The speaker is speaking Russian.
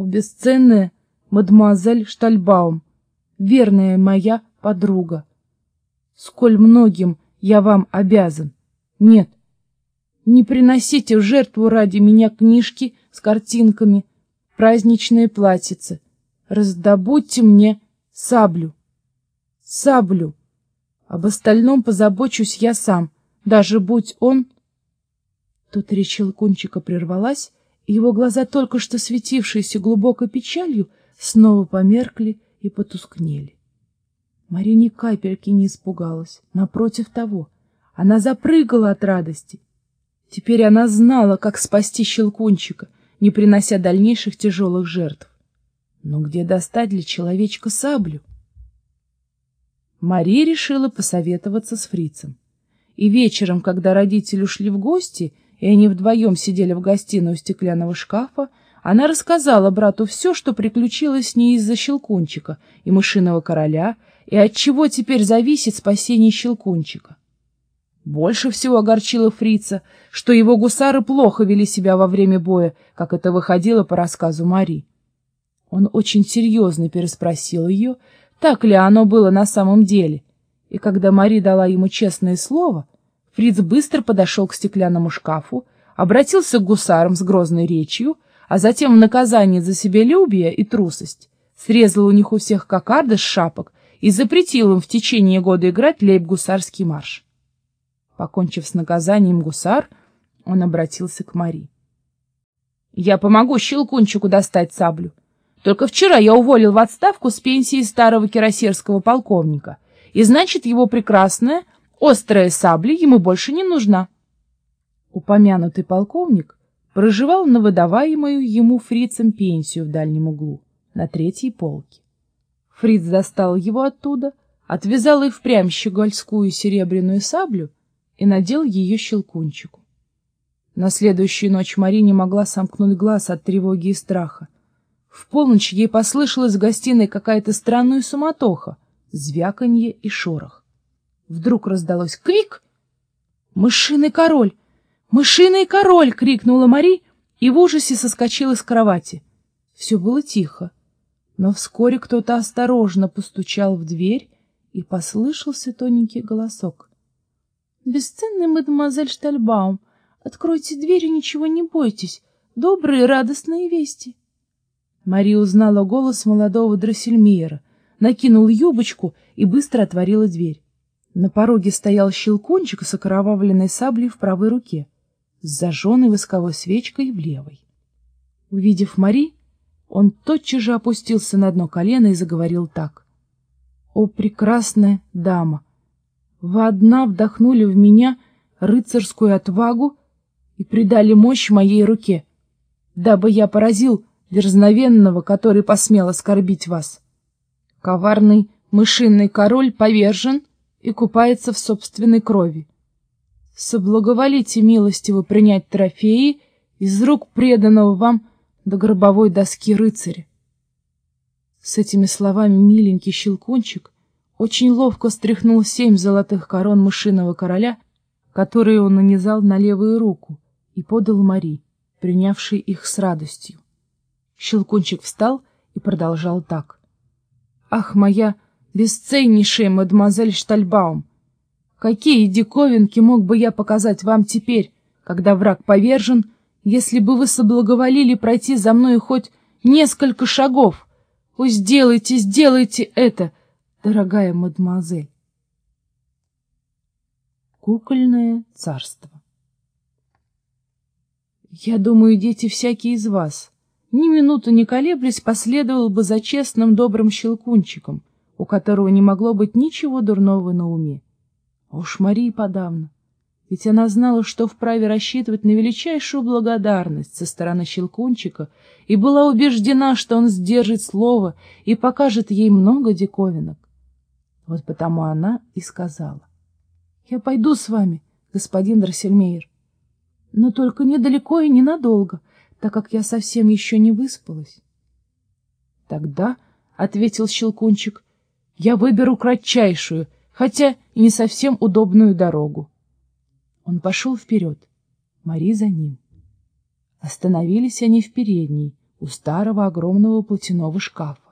О, бесценная мадемуазель Штальбаум, верная моя подруга! Сколь многим я вам обязан! Нет, не приносите в жертву ради меня книжки с картинками, праздничные платьицы. Раздобудьте мне саблю. Саблю. Об остальном позабочусь я сам, даже будь он... Тут речь Щелкунчика прервалась, его глаза, только что светившиеся глубокой печалью, снова померкли и потускнели. Мария ни капельки не испугалась, напротив того, она запрыгала от радости. Теперь она знала, как спасти Щелкунчика, не принося дальнейших тяжелых жертв. Но где достать для человечка саблю? Мария решила посоветоваться с фрицем. И вечером, когда родители ушли в гости, и они вдвоем сидели в гостиной у стеклянного шкафа, она рассказала брату все, что приключилось с ней из-за Щелкунчика и мышиного короля, и от чего теперь зависит спасение Щелкунчика. Больше всего огорчило фрица, что его гусары плохо вели себя во время боя, как это выходило по рассказу Мари. Он очень серьезно переспросил ее, так ли оно было на самом деле, и когда Мари дала ему честное слово, Фриц быстро подошел к стеклянному шкафу, обратился к гусарам с грозной речью, а затем в наказание за себелюбие и трусость срезал у них у всех кокарды с шапок и запретил им в течение года играть лейб-гусарский марш. Покончив с наказанием гусар, он обратился к Мари. — Я помогу Щелкунчику достать саблю. Только вчера я уволил в отставку с пенсии старого кирасирского полковника, и значит, его прекрасная, Острая сабля ему больше не нужна. Упомянутый полковник проживал на выдаваемую ему фрицем пенсию в дальнем углу, на третьей полке. Фриц достал его оттуда, отвязал и впрямь щегольскую серебряную саблю и надел ее щелкунчику. На следующую ночь Мари не могла сомкнуть глаз от тревоги и страха. В полночь ей послышалась в гостиной какая-то странная суматоха, звяканье и шорох. Вдруг раздалось крик. «Мышиный король! Мышиный король!» — крикнула Мари и в ужасе соскочила с кровати. Все было тихо, но вскоре кто-то осторожно постучал в дверь, и послышался тоненький голосок. «Бесценный мадемуазель Штальбаум, откройте дверь и ничего не бойтесь. Добрые радостные вести!» Мария узнала голос молодого Дроссельмейера, накинул юбочку и быстро отворила дверь. На пороге стоял щелкунчик с окровавленной саблей в правой руке, с зажженной восковой свечкой в левой. Увидев Мари, он тотчас же опустился на одно колено и заговорил так. «О, прекрасная дама! Вы одна вдохнули в меня рыцарскую отвагу и придали мощь моей руке, дабы я поразил дерзновенного, который посмел оскорбить вас. Коварный мышиный король повержен — и купается в собственной крови. Соблаговолите милостиво принять трофеи из рук преданного вам до гробовой доски рыцаря. С этими словами миленький щелкунчик очень ловко стряхнул семь золотых корон мышиного короля, которые он нанизал на левую руку, и подал Мари, принявшей их с радостью. Щелкунчик встал и продолжал так. «Ах, моя бесценнейшая мадемуазель Штальбаум. Какие диковинки мог бы я показать вам теперь, когда враг повержен, если бы вы соблаговолили пройти за мной хоть несколько шагов? О, сделайте, сделайте это, дорогая мадемуазель. Кукольное царство Я думаю, дети всякие из вас, ни минуту не колеблясь, последовал бы за честным добрым щелкунчиком — у которого не могло быть ничего дурного на уме. А уж Марии подавно. Ведь она знала, что вправе рассчитывать на величайшую благодарность со стороны Щелкунчика и была убеждена, что он сдержит слово и покажет ей много диковинок. Вот потому она и сказала. — Я пойду с вами, господин Дроссельмейер, но только недалеко и ненадолго, так как я совсем еще не выспалась. — Тогда, — ответил Щелкунчик, — я выберу кратчайшую, хотя и не совсем удобную дорогу. Он пошел вперед, Мари за ним. Остановились они в передней, у старого огромного платяного шкафа.